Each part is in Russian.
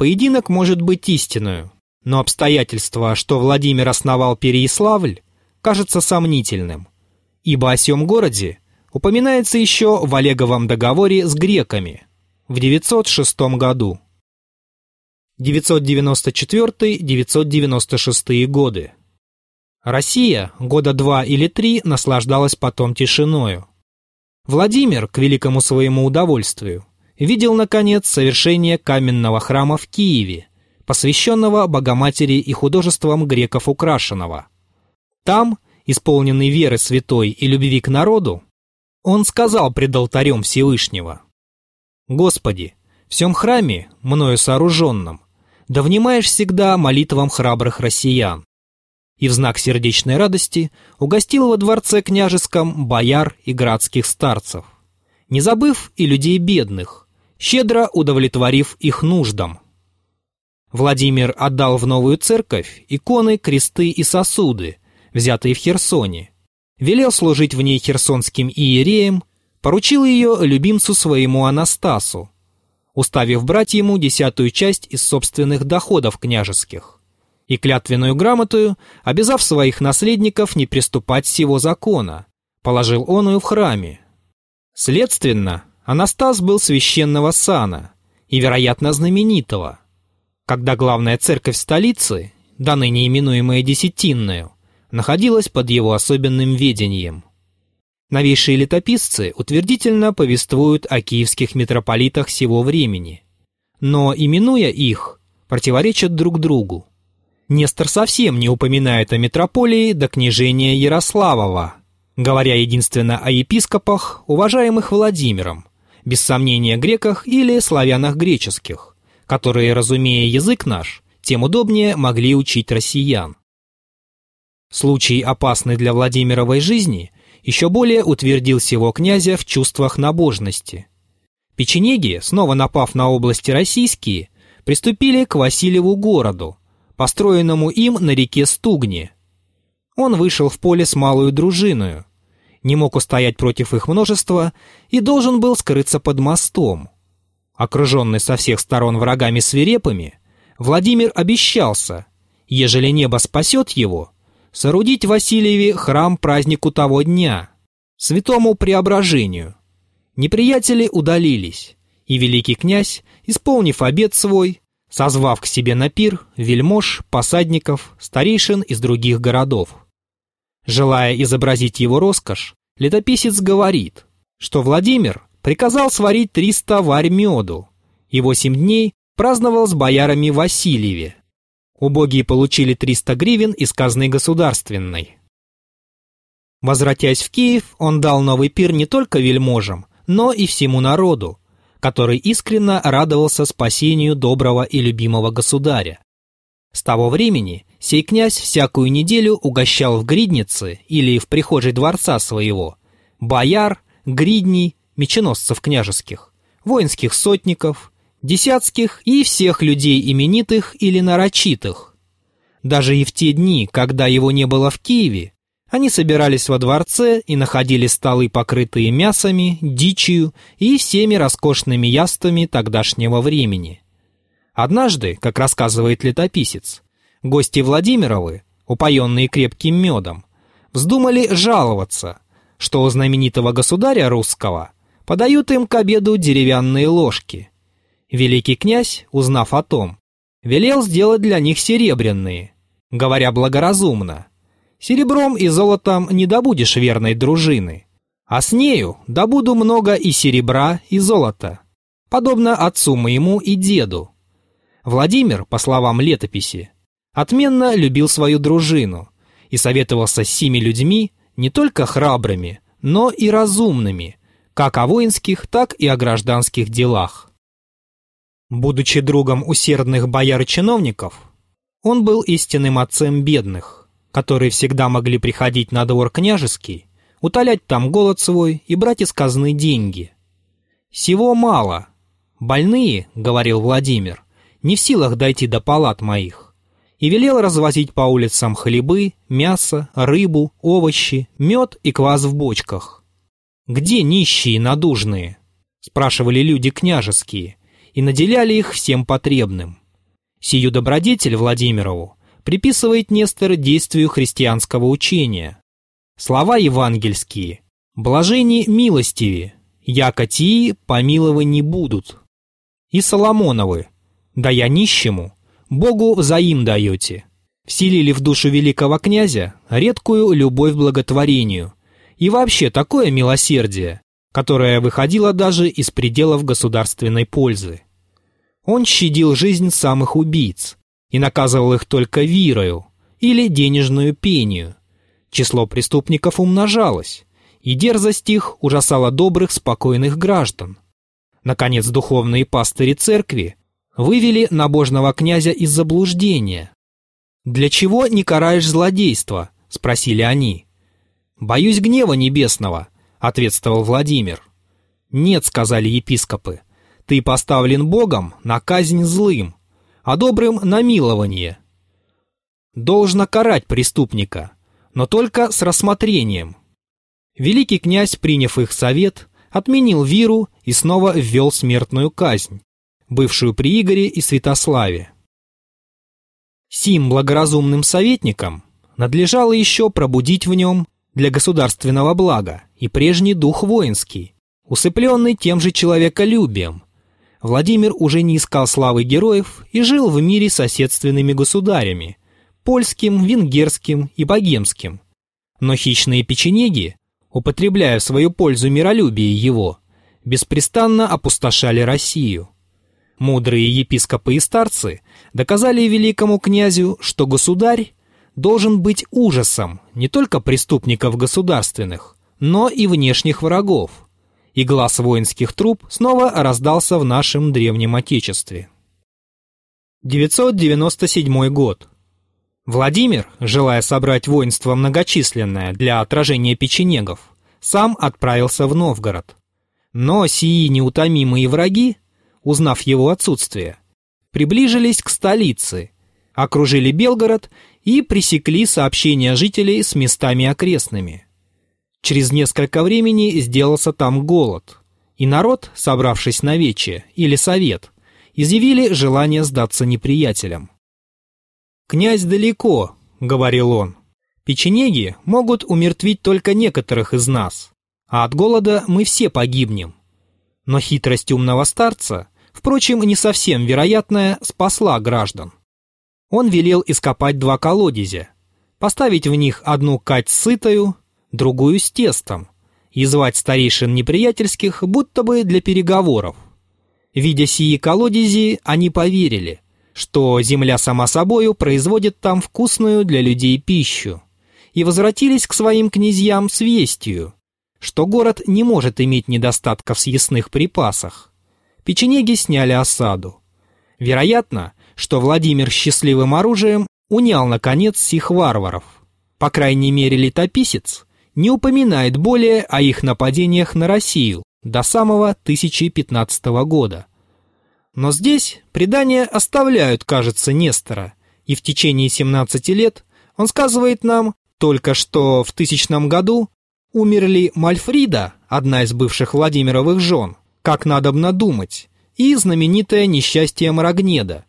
поединок может быть истинную, но обстоятельство, что Владимир основал Переяславль, кажется сомнительным, ибо о сём городе упоминается еще в Олеговом договоре с греками в 906 году. 994-996 годы. Россия года два или три наслаждалась потом тишиною. Владимир, к великому своему удовольствию, видел, наконец, совершение каменного храма в Киеве, посвященного Богоматери и художествам греков украшенного. Там, исполненный веры святой и любви к народу, он сказал пред алтарем Всевышнего, «Господи, в всем храме, мною сооруженном, да внимаешь всегда молитвам храбрых россиян. И в знак сердечной радости угостил во дворце княжеском бояр и градских старцев, не забыв и людей бедных, щедро удовлетворив их нуждам. Владимир отдал в новую церковь иконы, кресты и сосуды, взятые в Херсоне, велел служить в ней херсонским иереем, поручил ее любимцу своему Анастасу, уставив брать ему десятую часть из собственных доходов княжеских, и клятвенную грамотую, обязав своих наследников не приступать сего закона, положил он ее в храме. Следственно, Анастас был священного сана и, вероятно, знаменитого. Когда главная церковь столицы, до ныне именуемая Десятинную, находилась под его особенным ведением – Новейшие летописцы утвердительно повествуют о киевских митрополитах сего времени, но, именуя их, противоречат друг другу. Нестор совсем не упоминает о митрополии до княжения Ярославова, говоря единственно о епископах, уважаемых Владимиром, без сомнения греках или славянах греческих, которые, разумея язык наш, тем удобнее могли учить россиян. Случай, опасный для Владимировой жизни – еще более утвердил сего князя в чувствах набожности. Печенеги, снова напав на области российские, приступили к Васильеву городу, построенному им на реке Стугне. Он вышел в поле с малую дружиною, не мог устоять против их множества и должен был скрыться под мостом. Окруженный со всех сторон врагами свирепыми, Владимир обещался, ежели небо спасет его, соорудить Васильеве храм празднику того дня, святому преображению. Неприятели удалились, и великий князь, исполнив обет свой, созвав к себе на пир вельмож, посадников, старейшин из других городов. Желая изобразить его роскошь, летописец говорит, что Владимир приказал сварить триста варь меду и восемь дней праздновал с боярами Васильеве, Убогие получили 300 гривен из казны государственной. Возвратясь в Киев, он дал новый пир не только вельможам, но и всему народу, который искренне радовался спасению доброго и любимого государя. С того времени сей князь всякую неделю угощал в гриднице или в прихожей дворца своего бояр, гридней, меченосцев княжеских, воинских сотников, десятских и всех людей именитых или нарочитых. Даже и в те дни, когда его не было в Киеве, они собирались во дворце и находили столы, покрытые мясами, дичью и всеми роскошными яствами тогдашнего времени. Однажды, как рассказывает летописец, гости Владимировы, упоенные крепким медом, вздумали жаловаться, что у знаменитого государя русского подают им к обеду деревянные ложки, Великий князь, узнав о том, велел сделать для них серебряные, говоря благоразумно. Серебром и золотом не добудешь верной дружины, а с нею добуду много и серебра, и золота, подобно отцу моему и деду. Владимир, по словам летописи, отменно любил свою дружину и советовался с сими людьми не только храбрыми, но и разумными, как о воинских, так и о гражданских делах. Будучи другом усердных бояр и чиновников, он был истинным отцем бедных, которые всегда могли приходить на двор княжеский, утолять там голод свой и брать из казны деньги. «Сего мало. Больные, — говорил Владимир, — не в силах дойти до палат моих» и велел развозить по улицам хлебы, мясо, рыбу, овощи, мед и квас в бочках. «Где нищие надужные?» — спрашивали люди княжеские, и наделяли их всем потребным. Сию добродетель Владимирову приписывает Нестор действию христианского учения. Слова евангельские «Блажени милостиви, яко тии помилованы будут». И Соломоновы «Да я нищему, Богу взаим даете». Вселили в душу великого князя редкую любовь к благотворению и вообще такое милосердие, которое выходило даже из пределов государственной пользы. Он щадил жизнь самых убийц и наказывал их только вирою или денежную пению. Число преступников умножалось, и дерзость их ужасала добрых, спокойных граждан. Наконец, духовные пастыри церкви вывели набожного князя из заблуждения. «Для чего не караешь злодейство?» — спросили они. «Боюсь гнева небесного», — ответствовал Владимир. «Нет», — сказали епископы, — «ты поставлен Богом на казнь злым, а добрым — на милование». Должно карать преступника, но только с рассмотрением. Великий князь, приняв их совет, отменил виру и снова ввел смертную казнь, бывшую при Игоре и Святославе. Сим благоразумным советникам надлежало еще пробудить в нем для государственного блага и прежний дух воинский, усыпленный тем же человеколюбием. Владимир уже не искал славы героев и жил в мире соседственными государями – польским, венгерским и богемским. Но хищные печенеги, употребляя в свою пользу миролюбие его, беспрестанно опустошали Россию. Мудрые епископы и старцы доказали великому князю, что государь должен быть ужасом не только преступников государственных, но и внешних врагов. И глаз воинских труп снова раздался в нашем древнем Отечестве. 997 год. Владимир, желая собрать воинство многочисленное для отражения печенегов, сам отправился в Новгород. Но сии неутомимые враги, узнав его отсутствие, приближились к столице, окружили Белгород и пресекли сообщения жителей с местами окрестными. Через несколько времени сделался там голод, и народ, собравшись на вече или совет, изъявили желание сдаться неприятелям. «Князь далеко», — говорил он. «Печенеги могут умертвить только некоторых из нас, а от голода мы все погибнем». Но хитрость умного старца, впрочем, не совсем вероятная, спасла граждан он велел ископать два колодезя, поставить в них одну кать сытою, другую с тестом, и звать старейшин неприятельских, будто бы для переговоров. Видя сии колодези, они поверили, что земля сама собою производит там вкусную для людей пищу, и возвратились к своим князьям с вестью, что город не может иметь недостатка в съестных припасах. Печенеги сняли осаду. Вероятно, что Владимир счастливым оружием унял, наконец, сих варваров. По крайней мере, летописец не упоминает более о их нападениях на Россию до самого 1015 года. Но здесь предания оставляют, кажется, Нестора, и в течение 17 лет он сказывает нам только что в тысячном году умерли Мальфрида, одна из бывших Владимировых жен, как надобно думать, и знаменитое несчастье Марагнеда,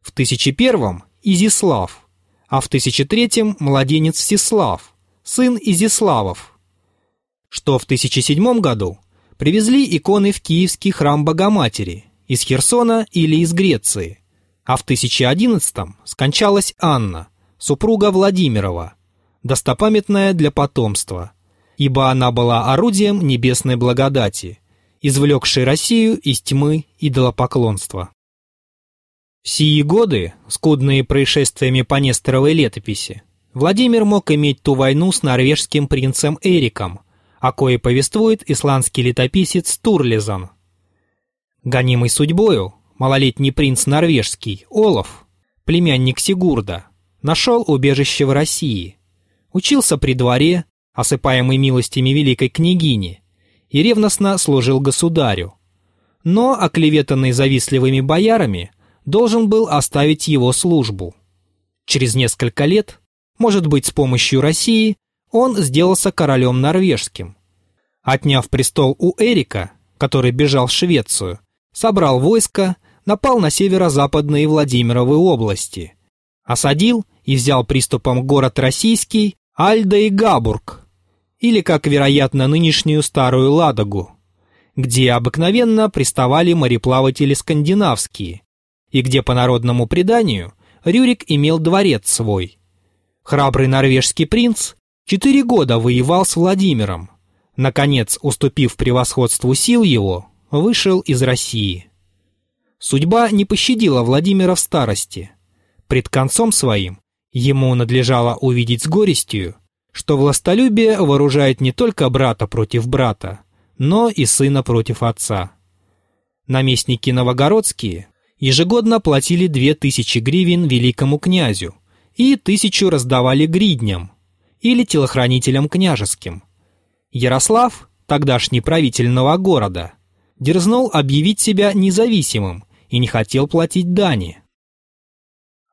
в 1001-м – Изислав, а в 1003-м – младенец Всеслав, сын Изиславов. Что в 1007 году привезли иконы в Киевский храм Богоматери из Херсона или из Греции, а в 1011-м скончалась Анна, супруга Владимирова, достопамятная для потомства, ибо она была орудием небесной благодати, извлекшей Россию из тьмы идолопоклонства. В сии годы, скудные происшествиями по Несторовой летописи, Владимир мог иметь ту войну с норвежским принцем Эриком, о кое повествует исландский летописец Турлизан. Гонимый судьбою, малолетний принц норвежский, Олаф, племянник Сигурда, нашел убежище в России, учился при дворе, осыпаемый милостями великой княгини, и ревностно служил государю. Но, оклеветанный завистливыми боярами, должен был оставить его службу. Через несколько лет, может быть с помощью России, он сделался королем норвежским. Отняв престол у Эрика, который бежал в Швецию, собрал войско, напал на северо-западные Владимировы области, осадил и взял приступом город российский Альда и Габург, или, как вероятно, нынешнюю Старую Ладогу, где обыкновенно приставали мореплаватели скандинавские, и где, по народному преданию, Рюрик имел дворец свой. Храбрый норвежский принц четыре года воевал с Владимиром, наконец, уступив превосходству сил его, вышел из России. Судьба не пощадила Владимира в старости. Пред концом своим ему надлежало увидеть с горестью, что властолюбие вооружает не только брата против брата, но и сына против отца. Наместники новогородские ежегодно платили две тысячи гривен великому князю и тысячу раздавали гридням или телохранителям княжеским. Ярослав, тогдашний правитель города, дерзнул объявить себя независимым и не хотел платить дани.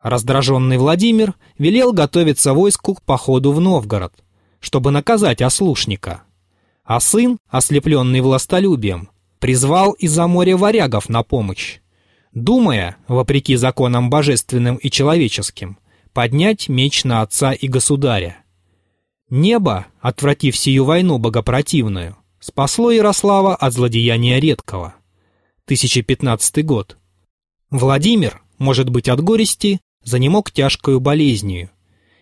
Раздраженный Владимир велел готовиться войску к походу в Новгород, чтобы наказать ослушника. А сын, ослепленный властолюбием, призвал из-за моря варягов на помощь, думая, вопреки законам божественным и человеческим, поднять меч на отца и государя. Небо, отвратив сию войну богопротивную, спасло Ярослава от злодеяния редкого. 1015 год. Владимир, может быть от горести, занемог тяжкою болезнью,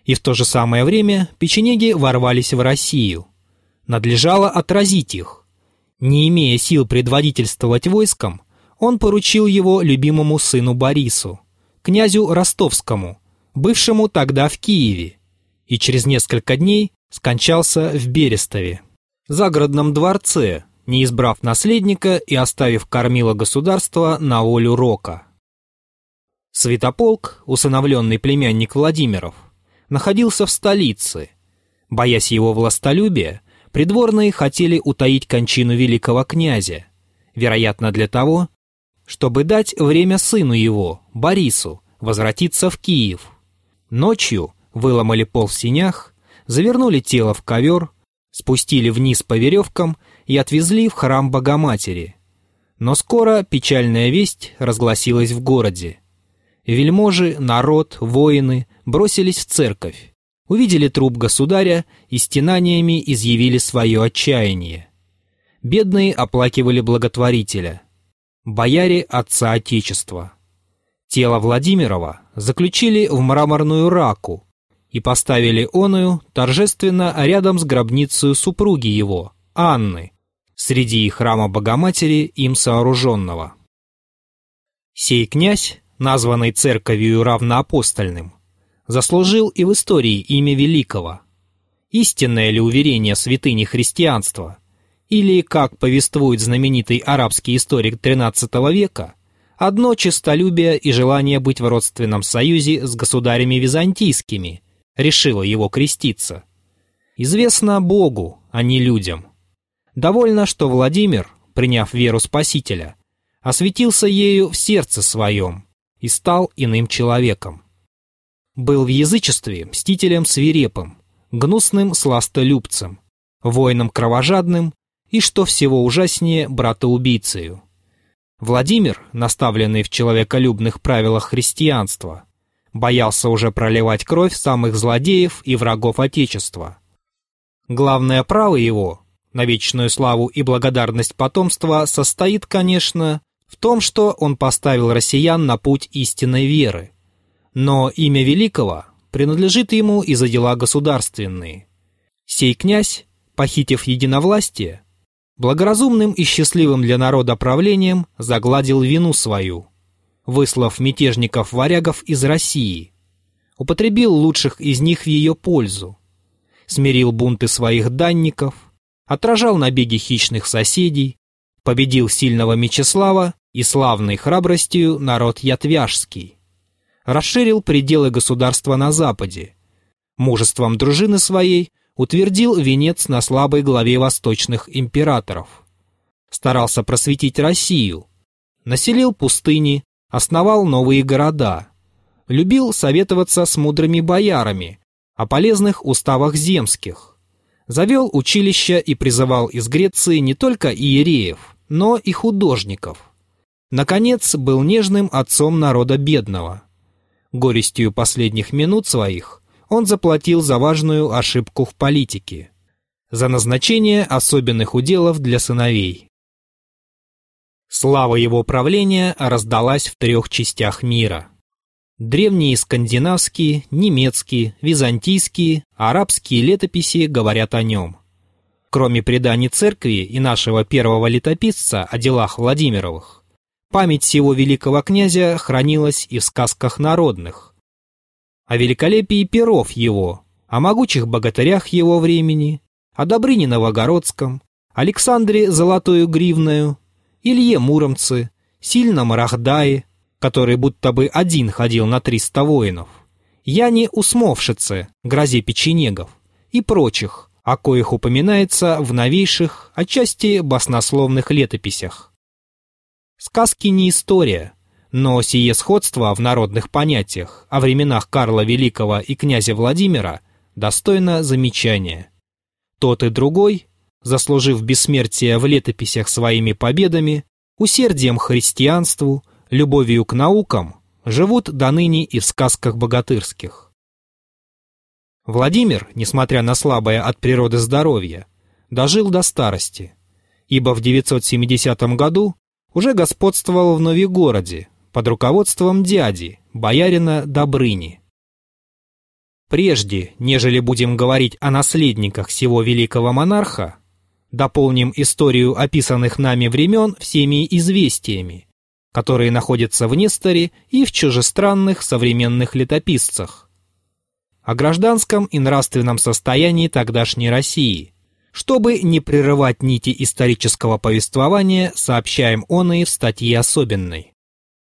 и в то же самое время печенеги ворвались в Россию. Надлежало отразить их. Не имея сил предводительствовать войском, он поручил его любимому сыну Борису, князю Ростовскому, бывшему тогда в Киеве, и через несколько дней скончался в Берестове, загородном дворце, не избрав наследника и оставив кормило государства на волю Рока. Святополк, усыновленный племянник Владимиров, находился в столице. Боясь его властолюбия, придворные хотели утаить кончину великого князя, вероятно для того, чтобы дать время сыну его, Борису, возвратиться в Киев. Ночью выломали пол в синях, завернули тело в ковер, спустили вниз по веревкам и отвезли в храм Богоматери. Но скоро печальная весть разгласилась в городе. Вельможи, народ, воины бросились в церковь, увидели труп государя и стенаниями изъявили свое отчаяние. Бедные оплакивали благотворителя, бояре отца Отечества. Тело Владимирова заключили в мраморную раку и поставили оную торжественно рядом с гробницей супруги его, Анны, среди храма Богоматери им сооруженного. Сей князь названный церковью равноапостольным, заслужил и в истории имя великого. Истинное ли уверение святыни христианства, или, как повествует знаменитый арабский историк XIII века, одно честолюбие и желание быть в родственном союзе с государями византийскими решило его креститься. Известно Богу, а не людям. Довольно, что Владимир, приняв веру Спасителя, осветился ею в сердце своем, и стал иным человеком. Был в язычестве мстителем свирепым, гнусным сластолюбцем, воином кровожадным и, что всего ужаснее, братоубийцею. Владимир, наставленный в человеколюбных правилах христианства, боялся уже проливать кровь самых злодеев и врагов Отечества. Главное право его, на вечную славу и благодарность потомства, состоит, конечно, в том, что он поставил россиян на путь истинной веры. Но имя Великого принадлежит ему и за дела государственные. Сей князь, похитив единовластие, благоразумным и счастливым для народа правлением загладил вину свою, выслав мятежников-варягов из России, употребил лучших из них в ее пользу, смирил бунты своих данников, отражал набеги хищных соседей, победил сильного Мечислава и славной храбростью народ Ятвяжский. Расширил пределы государства на западе. Мужеством дружины своей утвердил венец на слабой главе восточных императоров. Старался просветить Россию. Населил пустыни, основал новые города. Любил советоваться с мудрыми боярами о полезных уставах земских. Завел училища и призывал из Греции не только иереев, но и художников – Наконец, был нежным отцом народа бедного. Горестью последних минут своих он заплатил за важную ошибку в политике, за назначение особенных уделов для сыновей. Слава его правления раздалась в трех частях мира. Древние скандинавские, немецкие, византийские, арабские летописи говорят о нем. Кроме преданий церкви и нашего первого летописца о делах Владимировых, Память всего великого князя хранилась и в сказках народных. О великолепии перов его, о могучих богатырях его времени, о Добрыне Новогородском, Александре Золотою Гривною, Илье Муромце, Сильном Рахдае, который будто бы один ходил на триста воинов, Яне Усмовшице, грозе печенегов и прочих, о коих упоминается в новейших, отчасти баснословных летописях. Сказки не история, но сие сходство в народных понятиях о временах Карла Великого и князя Владимира достойно замечания. Тот и другой, заслужив бессмертие в летописях своими победами, усердием христианству, любовью к наукам, живут до ныне и в сказках богатырских. Владимир, несмотря на слабое от природы здоровье, дожил до старости, ибо в 970 году уже господствовал в Новигороде под руководством дяди, боярина Добрыни. Прежде, нежели будем говорить о наследниках всего великого монарха, дополним историю описанных нами времен всеми известиями, которые находятся в Несторе и в чужестранных современных летописцах. О гражданском и нравственном состоянии тогдашней России – чтобы не прерывать нити исторического повествования, сообщаем он и в статье особенной.